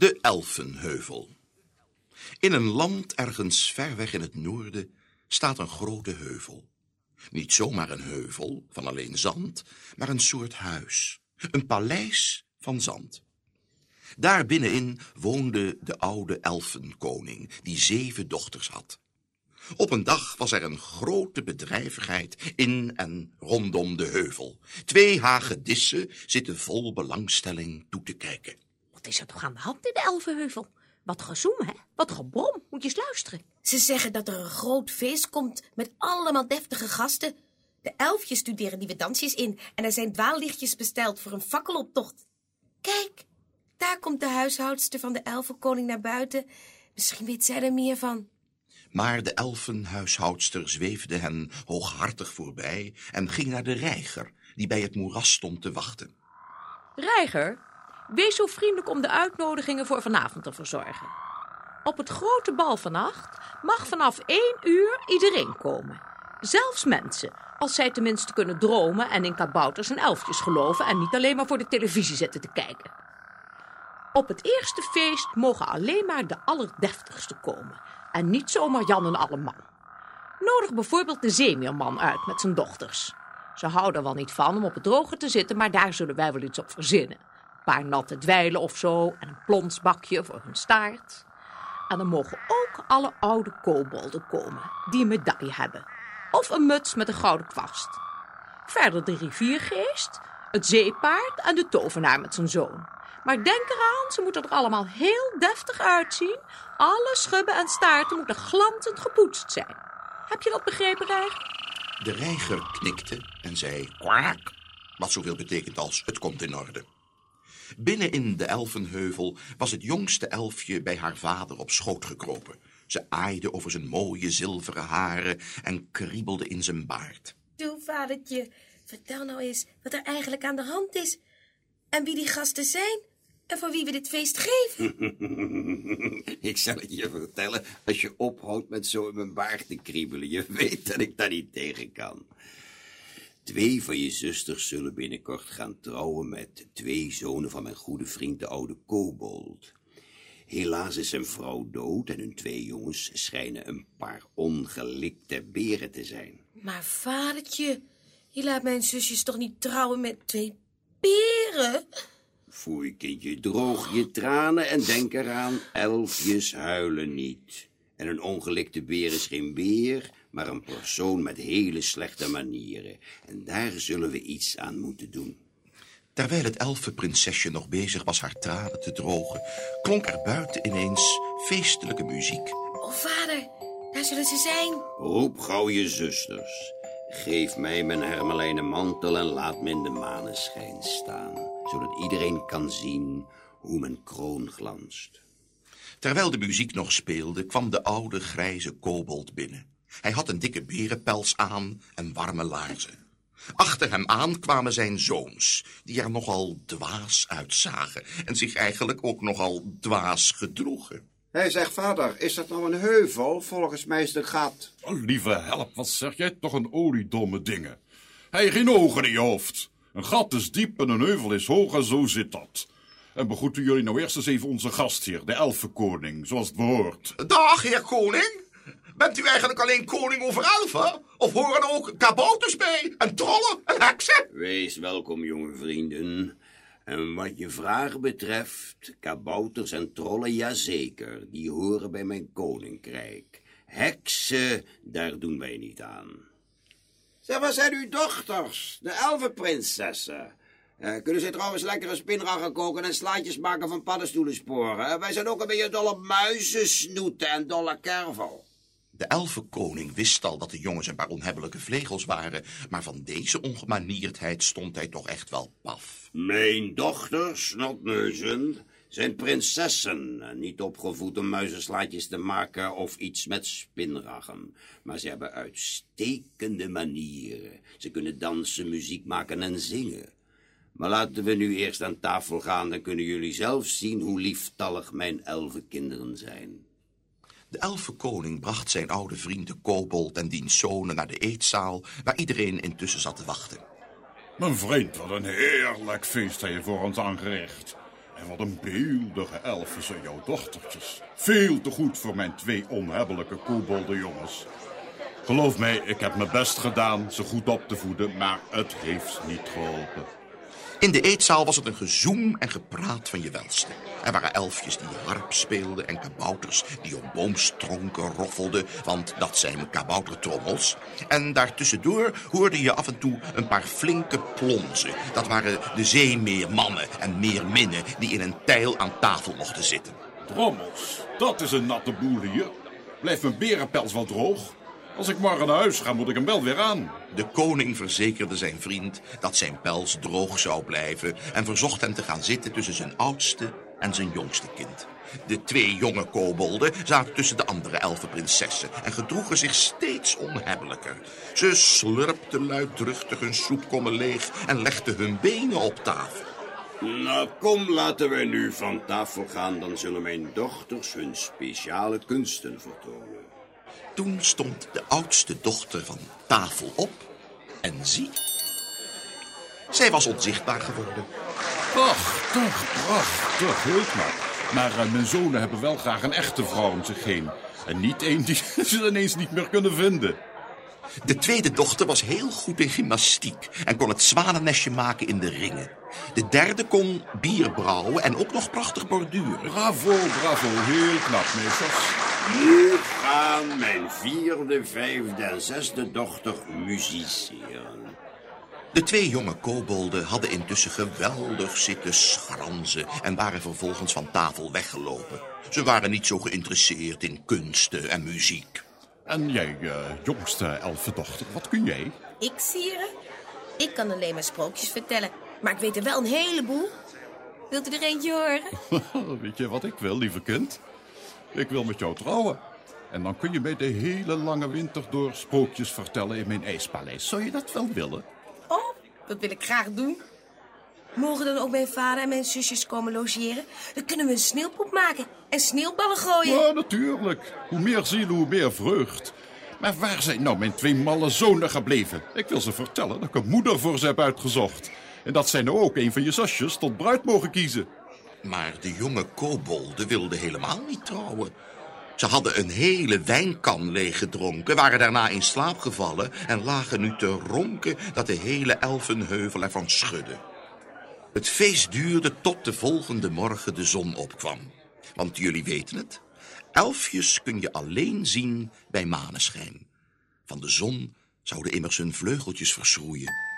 De Elfenheuvel. In een land ergens ver weg in het noorden staat een grote heuvel. Niet zomaar een heuvel van alleen zand, maar een soort huis. Een paleis van zand. Daar binnenin woonde de oude elfenkoning, die zeven dochters had. Op een dag was er een grote bedrijvigheid in en rondom de heuvel. Twee hagedissen zitten vol belangstelling toe te kijken. Wat is er toch aan de hand in de Elfenheuvel? Wat gezoem, hè? Wat gebrom. Moet je eens luisteren. Ze zeggen dat er een groot feest komt met allemaal deftige gasten. De elfjes studeren nieuwe dansjes in en er zijn dwaallichtjes besteld voor een fakkeloptocht. Kijk, daar komt de huishoudster van de elfenkoning naar buiten. Misschien weet zij er meer van. Maar de elfenhuishoudster zweefde hen hooghartig voorbij en ging naar de reiger, die bij het moeras stond te wachten. Reiger, wees zo vriendelijk om de uitnodigingen voor vanavond te verzorgen. Op het grote bal vannacht mag vanaf één uur iedereen komen. Zelfs mensen, als zij tenminste kunnen dromen en in kabouters en elfjes geloven en niet alleen maar voor de televisie zitten te kijken. Op het eerste feest mogen alleen maar de allerdeftigste komen en niet zomaar Jan en Alleman. Nodig bijvoorbeeld de zeemeerman uit met zijn dochters. Ze houden wel niet van om op het droge te zitten, maar daar zullen wij wel iets op verzinnen. Paar natte dweilen of zo en een plonsbakje voor hun staart. En dan mogen ook alle oude kobolden komen die een medaille hebben. Of een muts met een gouden kwast. Verder de riviergeest, het zeepaard en de tovenaar met zijn zoon. Maar denk eraan, ze moeten er allemaal heel deftig uitzien. Alle schubben en staarten moeten glanzend gepoetst zijn. Heb je dat begrepen, Reiger? De reiger knikte en zei kwaak, wat zoveel betekent als het komt in orde. Binnen in de elfenheuvel was het jongste elfje bij haar vader op schoot gekropen. Ze aaide over zijn mooie zilveren haren en kriebelde in zijn baard. Doe, vadertje, vertel nou eens wat er eigenlijk aan de hand is. En wie die gasten zijn. En voor wie we dit feest geven. ik zal het je vertellen als je ophoudt met zo in mijn baard te kriebelen. Je weet dat ik daar niet tegen kan. Twee van je zusters zullen binnenkort gaan trouwen met twee zonen van mijn goede vriend, de oude kobold. Helaas is zijn vrouw dood en hun twee jongens schijnen een paar ongelikte beren te zijn. Maar vadertje, je laat mijn zusjes toch niet trouwen met twee beren? Foei, kindje, droog je tranen en denk eraan, elfjes huilen niet. En een ongelikte beer is geen beer, maar een persoon met hele slechte manieren. En daar zullen we iets aan moeten doen. Terwijl het elfenprinsesje nog bezig was haar tranen te drogen, klonk er buiten ineens feestelijke muziek. Oh, vader, daar zullen ze zijn. Roep gauw je zusters. Geef mij mijn hermelijnen mantel en laat me in de maneschijn staan, zodat iedereen kan zien hoe mijn kroon glanst. Terwijl de muziek nog speelde, kwam de oude grijze kobold binnen. Hij had een dikke berenpels aan en warme laarzen. Achter hem aan kwamen zijn zoons, die er nogal dwaas uitzagen en zich eigenlijk ook nogal dwaas gedroegen. Hij zegt, vader, is dat nou een heuvel? Volgens mij is het een gat. Oh, lieve help, wat zeg jij toch een oliedomme dingen. Hij heeft geen ogen in je hoofd. Een gat is diep en een heuvel is hoog en zo zit dat. En begroeten jullie nou eerst eens even onze gastheer, de elfenkoning, zoals het behoort. Dag, heer koning. Bent u eigenlijk alleen koning over elfen? Of horen er ook kabouters bij? En trollen en heksen? Wees welkom, jonge vrienden. En wat je vraag betreft, kabouters en trollen, jazeker, die horen bij mijn koninkrijk. Heksen, daar doen wij niet aan. Zeg, waar zijn uw dochters? De elfenprinsessen. Eh, kunnen ze trouwens lekkere spinraggen koken en slaatjes maken van paddenstoelensporen? Wij zijn ook een beetje dol op muizensnoeten en dolle kervel. De elfenkoning wist al dat de jongens een paar onhebbelijke vlegels waren, maar van deze ongemanierdheid stond hij toch echt wel paf. Mijn dochters, snotneuzen, zijn prinsessen, niet opgevoed om muizenslaatjes te maken of iets met spinraggen. Maar ze hebben uitstekende manieren. Ze kunnen dansen, muziek maken en zingen. Maar laten we nu eerst aan tafel gaan, dan kunnen jullie zelf zien hoe lieftallig mijn elfenkinderen zijn. De elfenkoning bracht zijn oude vriend de kobold en diens zonen naar de eetzaal, waar iedereen intussen zat te wachten. Mijn vriend, wat een heerlijk feest heb je voor ons aangericht. En wat een beeldige elfen zijn jouw dochtertjes. Veel te goed voor mijn twee onhebbelijke koboldenjongens. Geloof mij, ik heb mijn best gedaan ze goed op te voeden, maar het heeft niet geholpen. In de eetzaal was het een gezoem en gepraat van je welste. Er waren elfjes die harp speelden en kabouters die op boomstronken roffelden, want dat zijn kaboutertrommels. En daartussendoor hoorde je af en toe een paar flinke plonzen. Dat waren de zeemeermannen en meerminnen die in een tijl aan tafel mochten zitten. Drommels, dat is een natte boel hier. Blijft mijn berenpels wel droog? Als ik morgen naar huis ga, moet ik hem wel weer aan. De koning verzekerde zijn vriend dat zijn pels droog zou blijven en verzocht hem te gaan zitten tussen zijn oudste en zijn jongste kind. De twee jonge kobolden zaten tussen de andere elfenprinsessen en gedroegen zich steeds onhebbelijker. Ze slurpten luidruchtig hun soepkommen leeg en legden hun benen op tafel. Nou, kom, laten we nu van tafel gaan. Dan zullen mijn dochters hun speciale kunsten vertonen. Toen stond de oudste dochter van tafel op en zie. Zij was onzichtbaar geworden. Prachtig, prachtig, heel knap. Maar eh, mijn zonen hebben wel graag een echte vrouw om zich heen. En niet één die ze ineens niet meer kunnen vinden. De tweede dochter was heel goed in gymnastiek en kon het zwanennestje maken in de ringen. De derde kon bier brouwen en ook nog prachtig borduren. Bravo, bravo, heel knap, meesters. Nu gaan mijn vierde, vijfde en zesde dochter musiceren. De twee jonge kobolden hadden intussen geweldig zitten schranzen en waren vervolgens van tafel weggelopen. Ze waren niet zo geïnteresseerd in kunsten en muziek. En jij, uh, jongste elfendochter, wat kun jij? Ik, Sire? Ik kan alleen maar sprookjes vertellen. Maar ik weet er wel een heleboel. Wilt u er eentje horen? weet je wat ik wil, lieve kind? Ik wil met jou trouwen. En dan kun je mij de hele lange winter door sprookjes vertellen in mijn ijspaleis. Zou je dat wel willen? Oh, dat wil ik graag doen. Mogen dan ook mijn vader en mijn zusjes komen logeren? Dan kunnen we een sneeuwpop maken en sneeuwballen gooien. Ja, natuurlijk. Hoe meer zielen, hoe meer vreugd. Maar waar zijn nou mijn twee malle zonen gebleven? Ik wil ze vertellen dat ik een moeder voor ze heb uitgezocht. En dat zij nou ook een van je zusjes tot bruid mogen kiezen. Maar de jonge kobolden wilden helemaal niet trouwen. Ze hadden een hele wijnkan leeggedronken, waren daarna in slaap gevallen... en lagen nu te ronken dat de hele elfenheuvel ervan schudde. Het feest duurde tot de volgende morgen de zon opkwam. Want jullie weten het, elfjes kun je alleen zien bij maneschijn. Van de zon zouden immers hun vleugeltjes verschroeien.